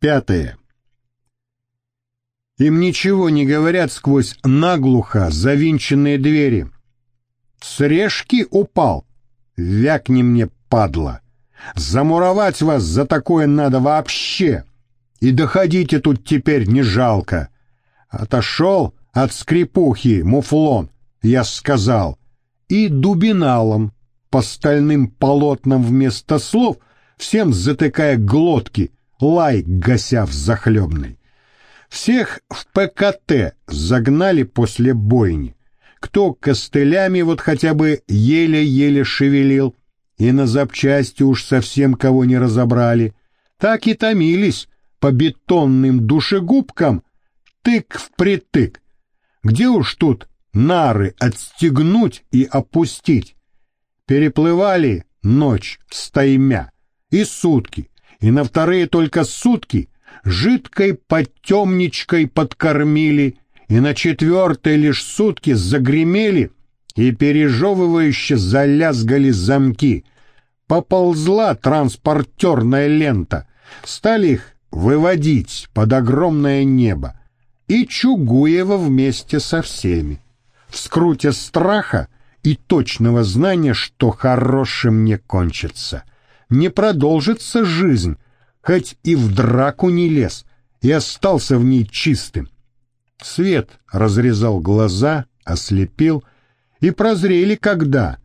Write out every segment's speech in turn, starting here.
Пятое. Им ничего не говорят сквозь наглухо завинченные двери. С решки упал. Вякни мне, падла. Замуровать вас за такое надо вообще. И доходите тут теперь не жалко. Отошел от скрипухи муфлон, я сказал, и дубиналом по стальным полотнам вместо слов, всем затыкая глотки, лай гася в захлебной. Всех в ПКТ загнали после бойни. Кто костылями вот хотя бы еле-еле шевелил, и на запчасти уж совсем кого не разобрали, так и томились по бетонным душегубкам тык в притык. Где уж тут нары отстегнуть и опустить? Переплывали ночь стаймя и сутки, и на вторые только сутки жидкой потемничкой подкормили, и на четвертые лишь сутки загремели и пережевывающе залязгали замки. Поползла транспортерная лента, стали их выводить под огромное небо, и Чугуева вместе со всеми. В скруте страха и точного знания, что хорошим не кончится. Не продолжится жизнь, хоть и в драку не лез, и остался в ней чистым. Свет разрезал глаза, ослепил, и прозрели когда.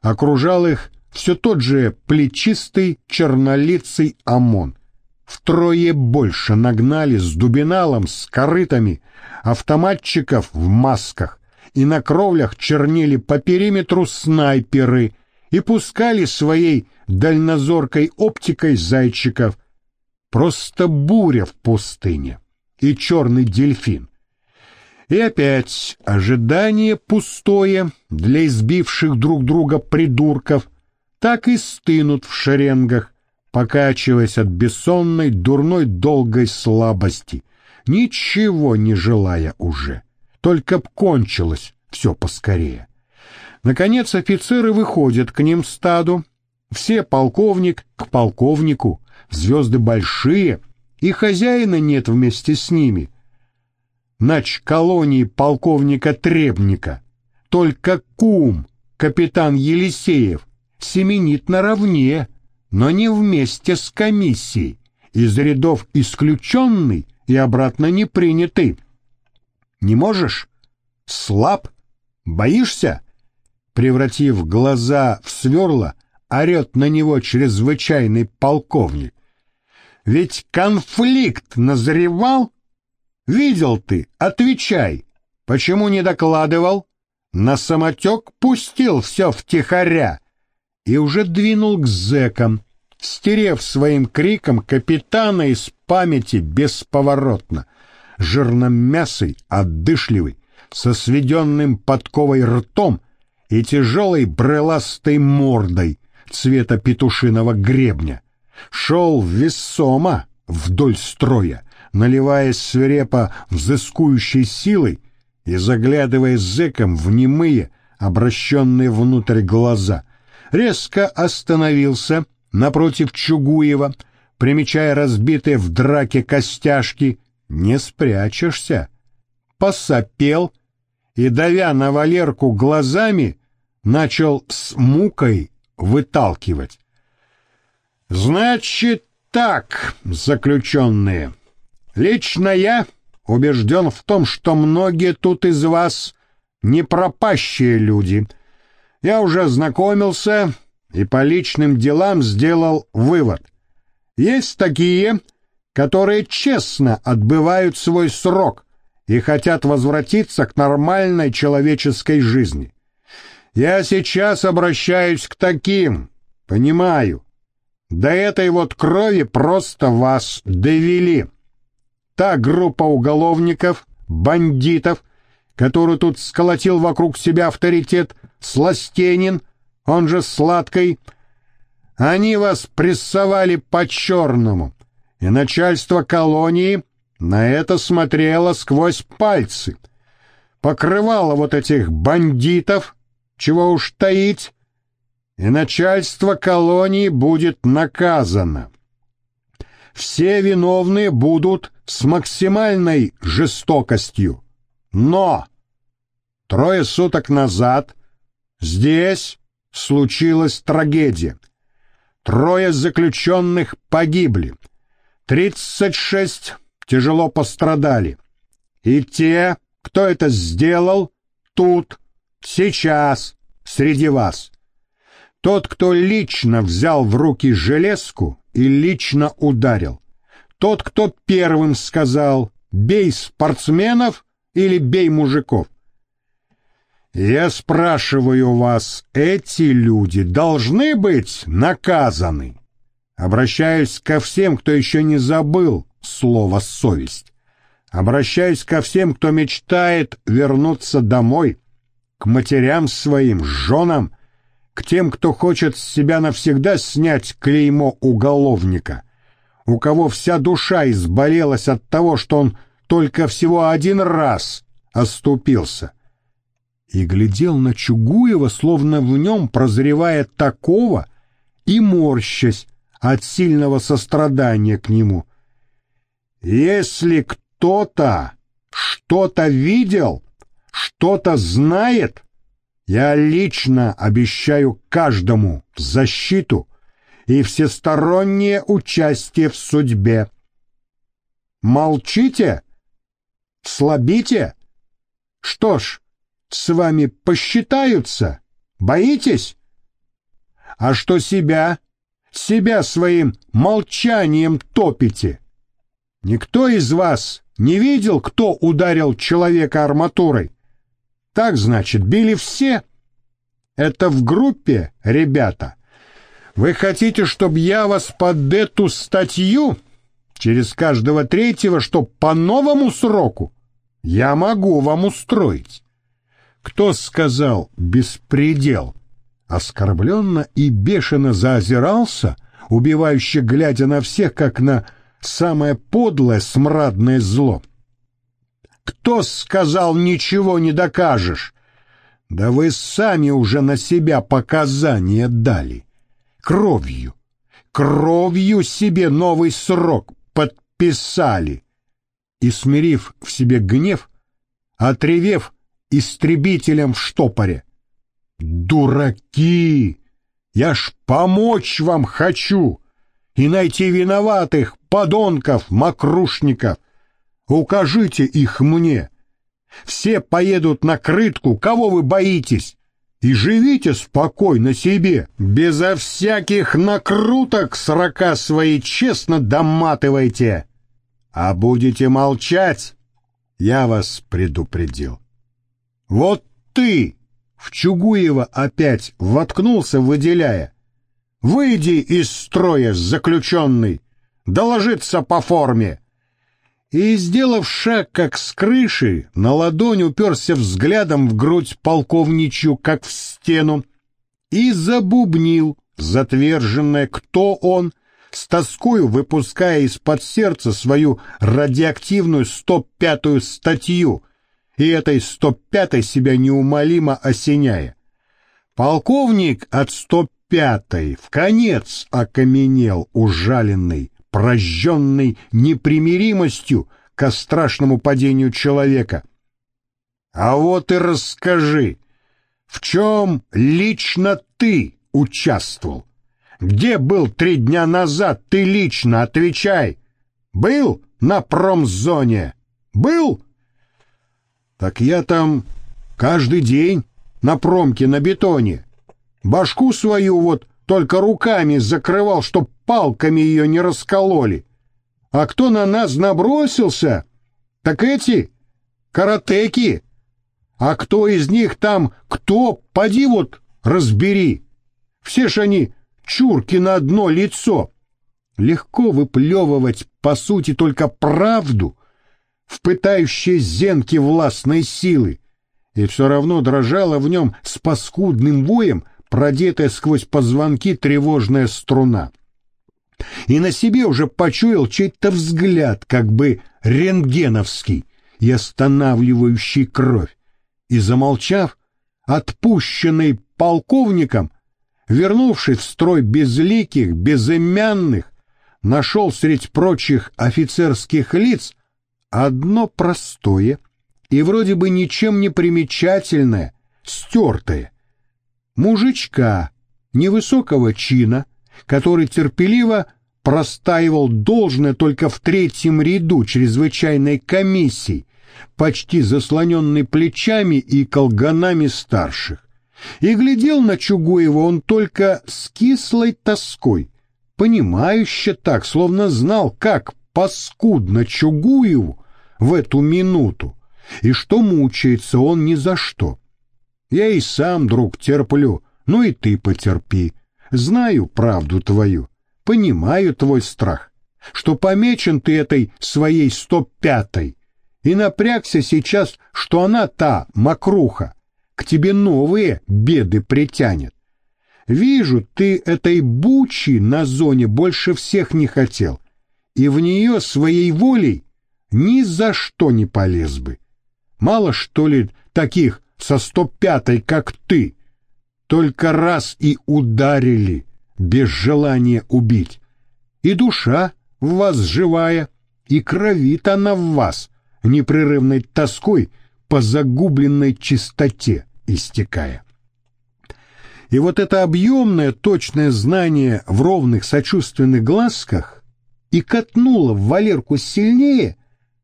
Окружал их все тот же плечистый чернолицый ОМОН. Втрое больше нагнали с дубиналом, с корытами, автоматчиков в масках, и на кровлях чернели по периметру снайперы и пускали своей дальнозоркой оптикой зайчиков, Просто буря в пустыне и черный дельфин. И опять ожидание пустое для избивших друг друга придурков так и стынут в шеренгах, покачиваясь от бессонной, дурной, долгой слабости, ничего не желая уже, только б кончилось все поскорее. Наконец офицеры выходят к ним стаду, все полковник к полковнику, звезды большие, и хозяина нет вместе с ними. Нач колонии полковника Требника, только кум, капитан Елисеев, семенит наравне, но не вместе с комиссией, из рядов исключенный и обратно не принятый. Не можешь? Слаб? Боишься? Превратив глаза в сверла, орет на него чрезвычайный полковник. Ведь конфликт назревал. Видел ты, отвечай. Почему не докладывал? На самотек пустил все втихаря и уже двинул к зэкам, стерев своим криком капитана из памяти бесповоротно, жирномясый, отдышливый, со сведенным подковой ртом и тяжелой бреластой мордой цвета петушиного гребня. Шел весомо вдоль строя, наливаясь свирепо взыскующей силой и заглядывая зэком в немые, обращенные внутрь глаза, резко остановился напротив Чугуева, примечая разбитые в драке костяшки, не спрячешься. Посопел и, давя на Валерку глазами, начал с мукой выталкивать. Значит так, заключенные, лично я убежден в том, что многие тут из вас не пропащие люди. Я уже знакомился и по личным делам сделал вывод. Есть такие, которые честно отбывают свой срок и хотят возвратиться к нормальной человеческой жизни. Я сейчас обращаюсь к таким, понимаю, до этой вот крови просто вас довели. Та группа уголовников, бандитов, которую тут сколотил вокруг себя авторитет Сластенин, он же Сладкой, они вас прессовали по-черному, и начальство колонии на это смотрело сквозь пальцы, покрывало вот этих бандитов, чего уж таить, и начальство колонии будет наказано. все виновные будут с максимальной жестокостью. Но трое суток назад здесь случилась трагедия. Трое заключенных погибли, 36 тяжело пострадали. И те, кто это сделал, тут, сейчас, среди вас. Тот, кто лично взял в руки железку и лично ударил. Тот, кто первым сказал «бей спортсменов» или «бей мужиков». Я спрашиваю вас, эти люди должны быть наказаны? Обращаюсь ко всем, кто еще не забыл слово «совесть». Обращаюсь ко всем, кто мечтает вернуться домой, к матерям своим, женам, к тем, кто хочет с себя навсегда снять клеймо уголовника, у кого вся душа изболелась от того, что он только всего один раз оступился и глядел на Чугуева, словно в нем прозревая такого и морщась от сильного сострадания к нему. Если кто-то что-то видел, что-то знает, я лично обещаю каждому защиту и всестороннее участие в судьбе. Молчите? Слабите? Что ж, с вами посчитаются? Боитесь? А что себя? Себя своим молчанием топите. Никто из вас не видел, кто ударил человека арматурой? Так, значит, били все? Это в группе, ребята. Вы хотите, чтобы я вас под эту статью через каждого третьего, чтоб по новому сроку? Я могу вам устроить. Кто сказал «беспредел»? Оскорбленно и бешено заозирался, убивающе глядя на всех, как на самое подлое смрадное зло. Кто сказал «ничего не докажешь»? Да вы сами уже на себя показания дали. Кровью, кровью себе новый срок подписали. И, смирив в себе гнев, отревев истребителем в штопоре. Дураки! Я ж помочь вам хочу и найти виноватых подонков, мокрушников. Укажите их мне. Все поедут на крытку, кого вы боитесь? И живите спокойно себе, безо всяких накруток срока свои честно доматывайте. А будете молчать, я вас предупредил. Вот ты в Чугуева опять воткнулся, выделяя. Выйди из строя, заключенный, доложиться по форме. И, сделав шаг, как с крыши, на ладонь уперся взглядом в грудь полковничью, как в стену, и забубнил, затверженное, кто он, с тоскою выпуская из-под сердца свою радиоактивную 105-ю статью, и этой 105-й себя неумолимо осеняя. Полковник от 105-й в конец окаменел, ужаленный, прожженный непримиримостью ко страшному падению человека. А вот и расскажи, в чем лично ты участвовал? Где был три дня назад ты лично, отвечай? Был на промзоне? Был? Так я там каждый день на промке на бетоне. Башку свою вот только руками закрывал, чтоб палками ее не раскололи. А кто на нас набросился, так эти каратеки. А кто из них там, кто, поди вот, разбери. Все ж они чурки на одно лицо. Легко выплевывать, по сути, только правду, в пытающей зенки властной силы, и все равно дрожала в нем с паскудным воем, продетая сквозь позвонки тревожная струна. И на себе уже почуял чей-то взгляд, как бы рентгеновский и останавливающий кровь, и, замолчав, отпущенный полковником, вернувшись в строй безликих, безымянных, нашел среди прочих офицерских лиц одно простое и вроде бы ничем не примечательное, стертое. Мужичка невысокого чина, который терпеливо простаивал должное только в третьем ряду чрезвычайной комиссии, почти заслоненный плечами и колганами старших. И глядел на Чугуева он только с кислой тоской, понимающе так, словно знал, как паскудно Чугуеву в эту минуту, и что мучается он ни за что. Я и сам, друг, терплю, ну и ты потерпи. Знаю правду твою, понимаю твой страх, что помечен ты этой своей сто пятой, и напрягся сейчас, что она та, мокруха, к тебе новые беды притянет. Вижу, ты этой бучи на зоне больше всех не хотел, и в нее своей волей ни за что не полез бы. Мало, что ли, таких со сто пятой, как ты, только раз и ударили, без желания убить. И душа в вас живая, и кровит она в вас, непрерывной тоской по загубленной чистоте истекая. И вот это объемное, точное знание в ровных сочувственных глазках и катнуло в Валерку сильнее,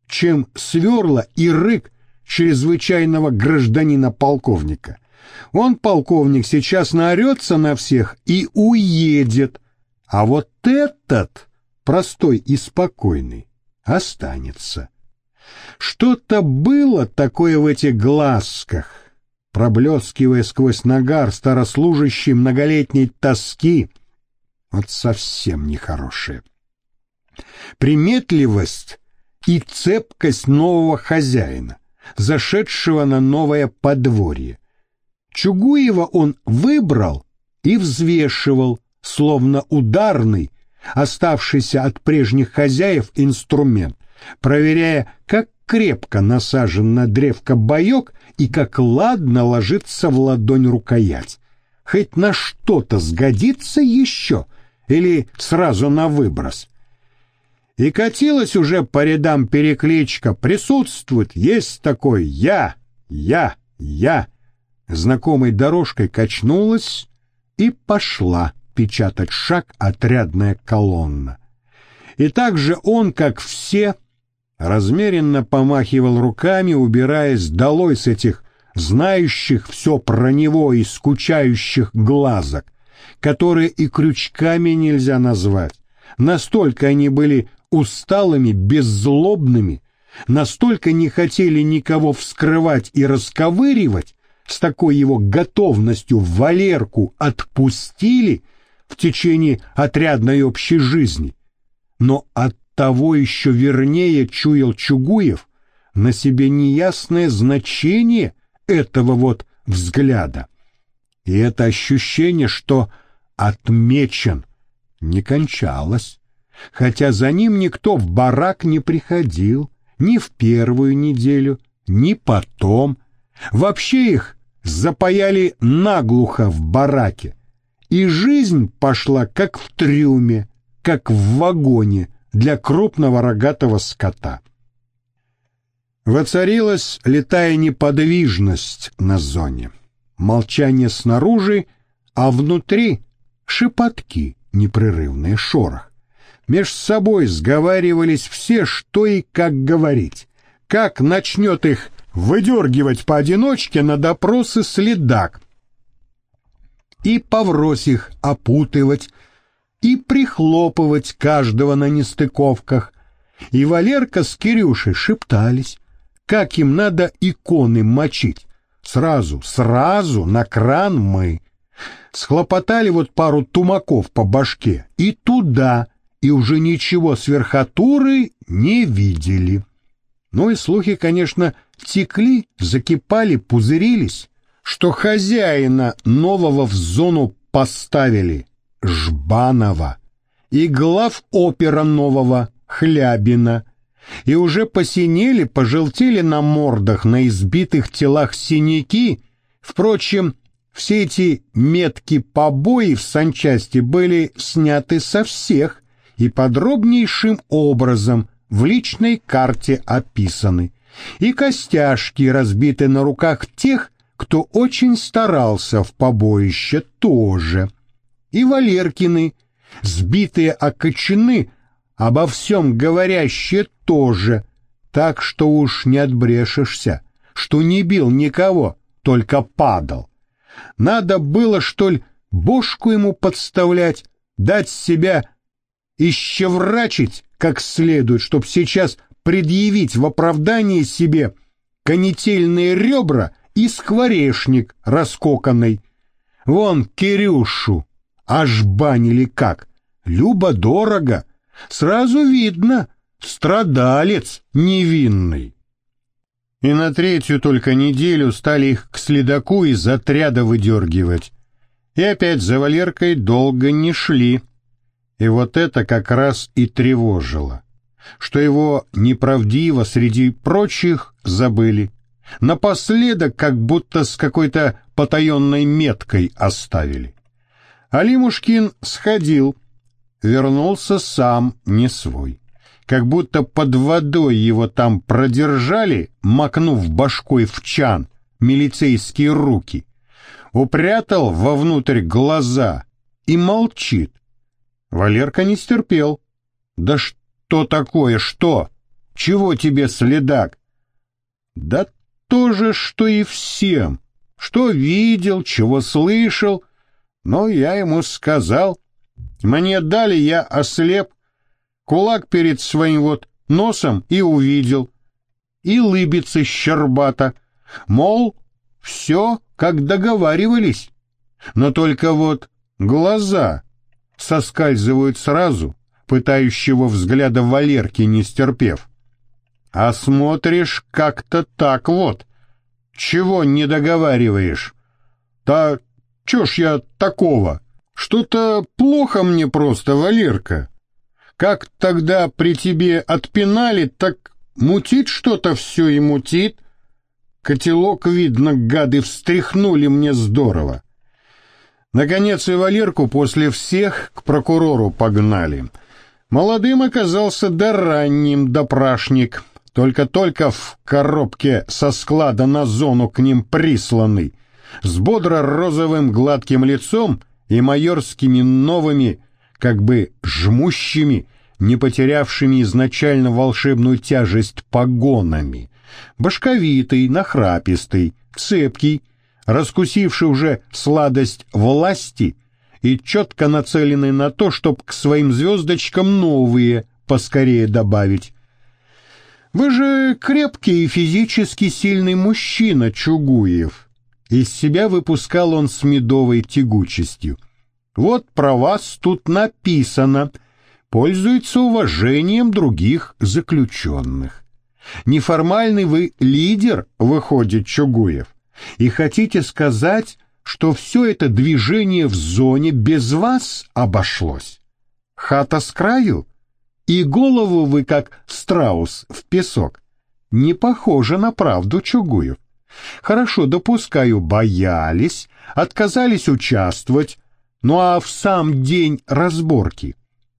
чем сверла и рык чрезвычайного гражданина-полковника. Он, полковник, сейчас наорется на всех и уедет, а вот этот, простой и спокойный, останется. Что-то было такое в этих глазках, проблескивая сквозь нагар старослужащей многолетней тоски, вот совсем нехорошее. Приметливость и цепкость нового хозяина, зашедшего на новое подворье. Чугуева он выбрал и взвешивал, словно ударный, оставшийся от прежних хозяев инструмент, проверяя, как крепко насажен на древко боек и как ладно ложится в ладонь рукоять. Хоть на что-то сгодится еще или сразу на выброс. И катилась уже по рядам перекличка. Присутствует, есть такой «я», «я», «я». Знакомой дорожкой качнулась и пошла печатать шаг отрядная колонна. И также он, как все, размеренно помахивал руками, убираясь долой с этих знающих все про него и скучающих глазок, которые и крючками нельзя назвать. Настолько они были усталыми, беззлобными, настолько не хотели никого вскрывать и расковыривать, с такой его готовностью Валерку отпустили в течение отрядной общей жизни. Но от того еще вернее чуял Чугуев на себе неясное значение этого вот взгляда. И это ощущение, что отмечен, не кончалось, хотя за ним никто в барак не приходил ни в первую неделю, ни потом. Вообще их запаяли наглухо в бараке, и жизнь пошла как в трюме, как в вагоне, для крупного рогатого скота. Воцарилась летая неподвижность на зоне, молчание снаружи, а внутри шепотки, непрерывный шорох. Меж собой сговаривались все, что и как говорить, как начнет их выдергивать поодиночке на допросы следак, и поврось их опутывать, и прихлопывать каждого на нестыковках. И Валерка с Кирюшей шептались, как им надо иконы мочить. Сразу, сразу на кран мы. Схлопотали вот пару тумаков по башке и туда, и уже ничего с верхотуры не видели. Ну и слухи, конечно, текли, закипали, пузырились, что хозяина нового в зону поставили — Жбанова и глав опера нового Хлябина, и уже посинели, пожелтели на мордах, на избитых телах синяки. Впрочем, все эти метки побои в санчасти были сняты со всех, и подробнейшим образом в личной карте описаны, и костяшки разбиты на руках тех, кто очень старался в побоище тоже, и Валеркины, сбитые окочены, обо всем говорящие тоже, так что уж не отбрешешься, что не бил никого, только падал. Надо было, что ли, бошку ему подставлять, дать себя ищеврачить как следует, чтоб сейчас предъявить в оправдании себе конетельные ребра и скворечник раскоканный. Вон Кирюшу аж банили как, любо-дорого, сразу видно, страдалец невинный. И на третью только неделю стали их к следаку из отряда выдергивать. И опять за Валеркой долго не шли. И вот это как раз и тревожило, что его неправдиво среди прочих забыли. Напоследок как будто с какой-то потаенной меткой оставили. Алимушкин сходил, вернулся сам не свой. Как будто под водой его там продержали, макнув башкой в чан, милицейские руки. Упрятал вовнутрь глаза и молчит. Валерка не стерпел. «Да что такое, что? Чего тебе, следак?» «Да то же, что и всем. Что видел, чего слышал. Но я ему сказал. Мне дали, я ослеп. Кулак перед своим вот носом и увидел. И лыбится щербата. Мол, все, как договаривались. Но только вот глаза соскальзывают сразу, пытающего взгляда Валерки не стерпев. А смотришь как-то так вот. Чего не договариваешь? Да чё ж я такого? Что-то плохо мне просто, Валерка. Как тогда при тебе отпинали, так мутит что-то все и мутит. Котелок, видно, гады встряхнули мне здорово. Наконец и Валерку после всех к прокурору погнали. Молодым оказался да ранним допрашник, только-только в коробке со склада на зону к ним присланный, с бодро-розовым гладким лицом и майорскими новыми, как бы жмущими, не потерявшими изначально волшебную тяжесть погонами, башковитый, нахрапистый, цепкий, раскусивший уже сладость власти и четко нацеленный на то, чтобы к своим звездочкам новые поскорее добавить. Вы же крепкий и физически сильный мужчина, Чугуев. Из себя выпускал он с медовой тягучестью. Вот про вас тут написано. Пользуется уважением других заключенных. Неформальный вы лидер, выходит, Чугуев. И хотите сказать, что все это движение в зоне без вас обошлось? Хата с краю? И голову вы, как страус, в песок. Не похоже на правду, Чугуев. Хорошо, допускаю, боялись, отказались участвовать, ну а в сам день разборки.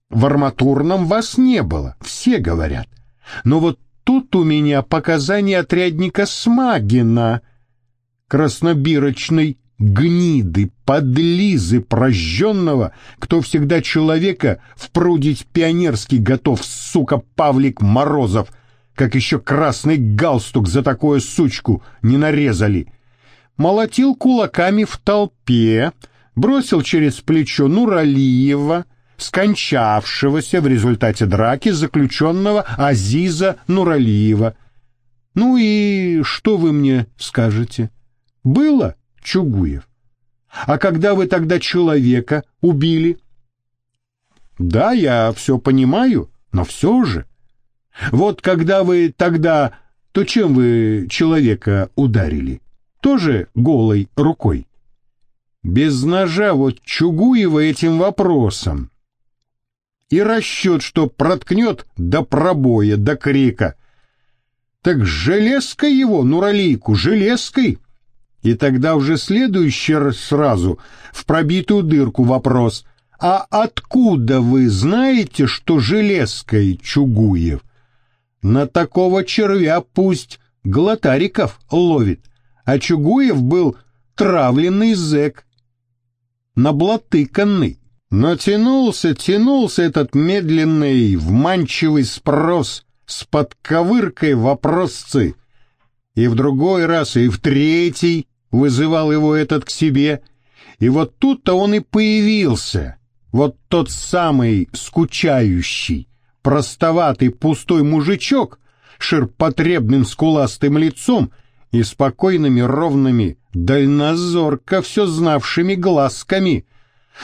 В арматурном вас не было, все говорят. Но вот тут у меня показания отрядника Смагина — краснобирочной гниды, подлизы прожженного, кто всегда человека впрудить пионерский готов, сука, Павлик Морозов, как еще красный галстук за такую сучку не нарезали. Молотил кулаками в толпе, бросил через плечо Нуралиева, скончавшегося в результате драки заключенного Азиза Нуралиева. Ну и что вы мне скажете? Было, Чугуев. А когда вы тогда человека убили? Да, я все понимаю, но все же. Вот когда вы тогда, то чем вы человека ударили? Тоже голой рукой? Без ножа вот Чугуева этим вопросом. И расчет, что проткнет до пробоя, до крика. Так железкой его, Нуралийку, железкой и тогда уже следующий раз сразу в пробитую дырку вопрос, А откуда вы знаете, что Железкой Чугуев? На такого червя пусть Глотариков ловит, а Чугуев был травленный зэк, наблатыканный. Но тянулся, тянулся этот медленный, вманчивый спрос с подковыркой вопросцы. И в другой раз, и в третий вызывал его этот к себе. И вот тут-то он и появился, вот тот самый скучающий, простоватый пустой мужичок, ширпотребным скуластым лицом и спокойными ровными, дальнозорко все знавшими глазками —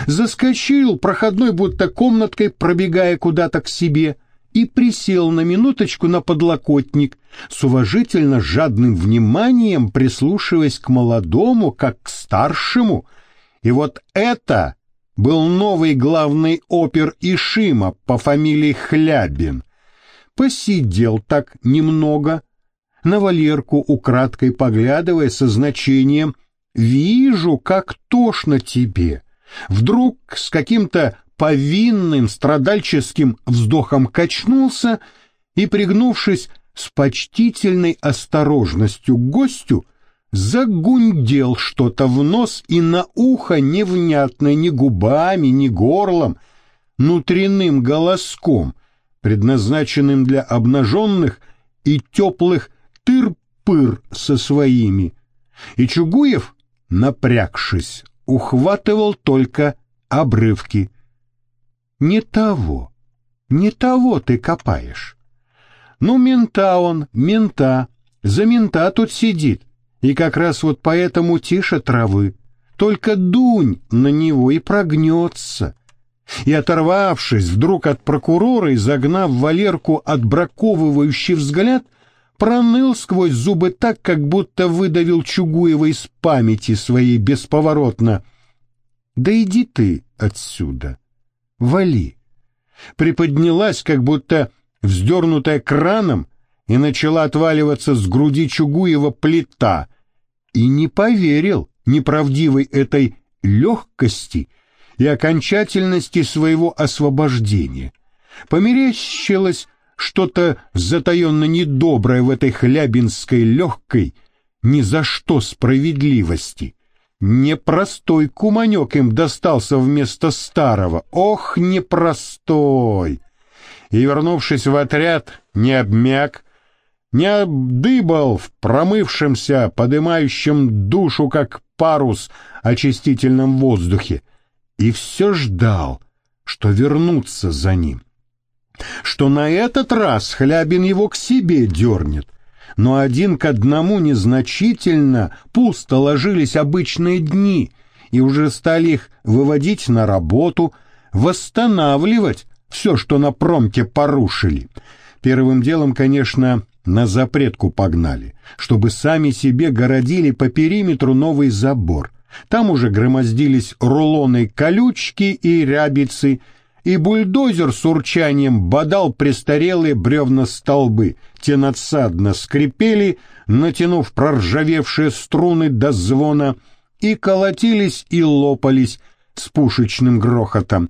заскочил проходной будто комнаткой, пробегая куда-то к себе, и присел на минуточку на подлокотник, с уважительно жадным вниманием прислушиваясь к молодому, как к старшему. И вот это был новый главный опер Ишима по фамилии Хлябин. Посидел так немного, на Валерку украдкой поглядывая со значением «Вижу, как тошно тебе» вдруг с каким-то повинным страдальческим вздохом качнулся и, пригнувшись с почтительной осторожностью к гостю, загундел что-то в нос и на ухо невнятно ни губами, ни горлом, внутренним голоском, предназначенным для обнаженных и теплых тыр-пыр со своими. И Чугуев, напрягшись, ухватывал только обрывки. Не того, не того ты копаешь. Ну, мента он, мента, за мента тут сидит, и как раз вот поэтому тише травы. Только дунь на него и прогнется. И, оторвавшись вдруг от прокурора и загнав Валерку отбраковывающий взгляд, проныл сквозь зубы так, как будто выдавил Чугуева из памяти своей бесповоротно. «Да иди ты отсюда! Вали!» Приподнялась, как будто вздернутая краном, и начала отваливаться с груди Чугуева плита, и не поверил неправдивой этой легкости и окончательности своего освобождения. Померещилось что-то затаенно недоброе в этой хлябинской легкой, ни за что справедливости. Непростой куманек им достался вместо старого. Ох, непростой! И, вернувшись в отряд, не обмяк, не обдыбал в промывшемся, подымающем душу, как парус, очистительном воздухе, и все ждал, что вернуться за ним что на этот раз Хлябин его к себе дернет. Но один к одному незначительно пусто ложились обычные дни, и уже стали их выводить на работу, восстанавливать все, что на промке порушили. Первым делом, конечно, на запретку погнали, чтобы сами себе городили по периметру новый забор. Там уже громоздились рулоны колючки и рябицы, и бульдозер с урчанием бодал престарелые бревна столбы. Те надсадно скрипели, натянув проржавевшие струны до звона, и колотились и лопались с пушечным грохотом.